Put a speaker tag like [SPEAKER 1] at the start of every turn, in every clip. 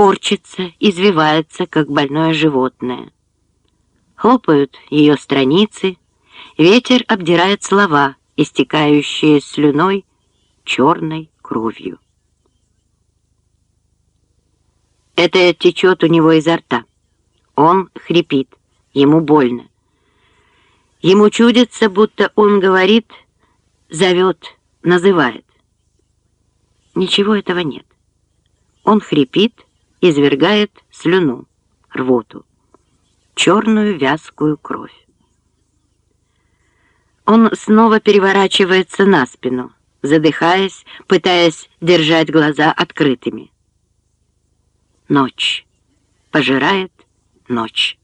[SPEAKER 1] корчится, извивается, как больное животное. Хлопают ее страницы, ветер обдирает слова, истекающие слюной, черной кровью. Это течет у него изо рта. Он хрипит, ему больно. Ему чудится, будто он говорит, зовет, называет. Ничего этого нет. Он хрипит, извергает слюну, рвоту, черную вязкую кровь. Он снова переворачивается на спину, задыхаясь, пытаясь держать глаза открытыми. Ночь. Пожирает ночь.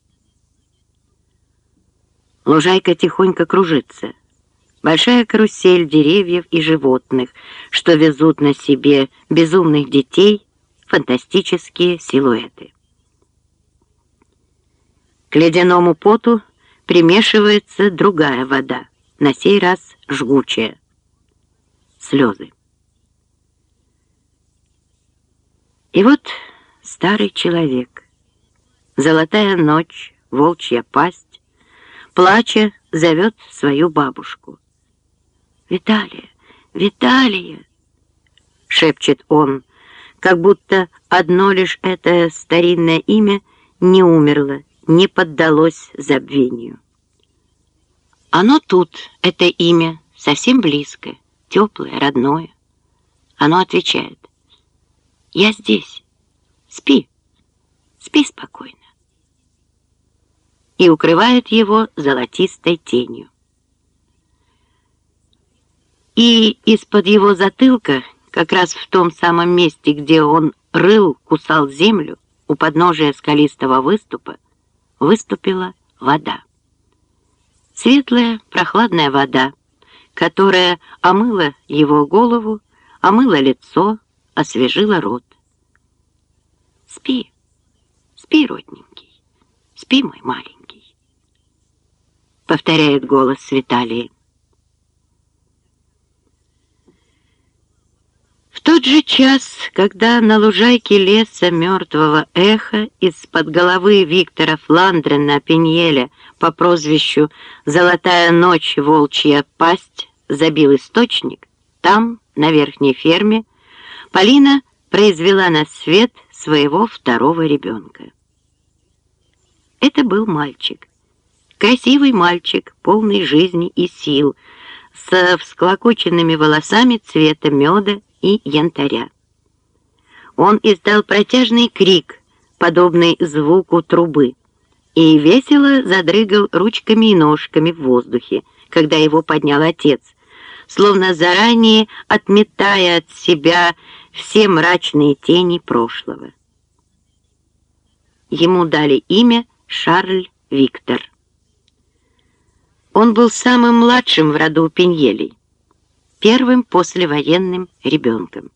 [SPEAKER 1] Лужайка тихонько кружится. Большая карусель деревьев и животных, что везут на себе безумных детей, фантастические силуэты. К ледяному поту примешивается другая вода, на сей раз жгучая. Слезы. И вот старый человек. Золотая ночь, волчья пасть, плача, зовет свою бабушку. «Виталия! Виталия!» — шепчет он, как будто одно лишь это старинное имя не умерло, не поддалось забвению. Оно тут, это имя, совсем близко, теплое, родное. Оно отвечает, «Я здесь». Спи, спи спокойно. И укрывает его золотистой тенью. И из-под его затылка, как раз в том самом месте, где он рыл, кусал землю, у подножия скалистого выступа, выступила вода. Светлая, прохладная вода, которая омыла его голову, омыла лицо, освежила рот. Спи, спи, родненький, спи, мой маленький, повторяет голос Виталии. Тот же час, когда на лужайке леса мертвого эха из-под головы Виктора Фландрена Пеньеля по прозвищу «Золотая ночь, волчья пасть» забил источник, там, на верхней ферме, Полина произвела на свет своего второго ребенка. Это был мальчик. Красивый мальчик, полный жизни и сил, с всклокоченными волосами цвета меда и янтаря. Он издал протяжный крик, подобный звуку трубы, и весело задрыгал ручками и ножками в воздухе, когда его поднял отец, словно заранее отметая от себя все мрачные тени прошлого. Ему дали имя Шарль Виктор. Он был самым младшим в роду Пеньелей, первым послевоенным ребенком.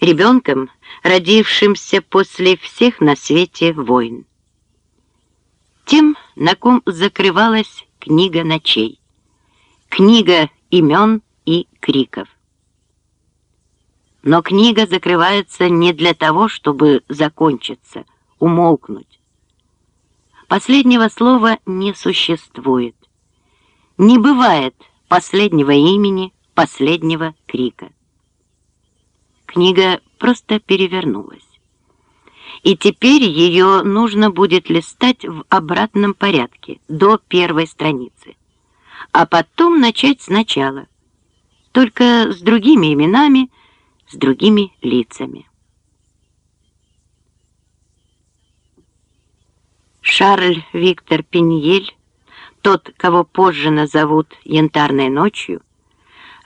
[SPEAKER 1] Ребенком, родившимся после всех на свете войн. Тем, на ком закрывалась книга ночей, книга имен и криков. Но книга закрывается не для того, чтобы закончиться, умолкнуть. Последнего слова не существует. Не бывает последнего имени, последнего крика. Книга просто перевернулась. И теперь ее нужно будет листать в обратном порядке, до первой страницы. А потом начать сначала, только с другими именами, с другими лицами. Шарль Виктор Пиньель, тот, кого позже назовут «Янтарной ночью»,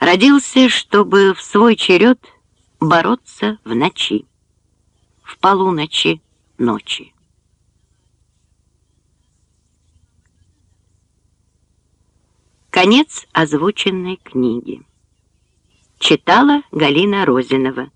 [SPEAKER 1] родился, чтобы в свой черед бороться в ночи, в полуночи ночи. Конец озвученной книги. Читала Галина Розинова.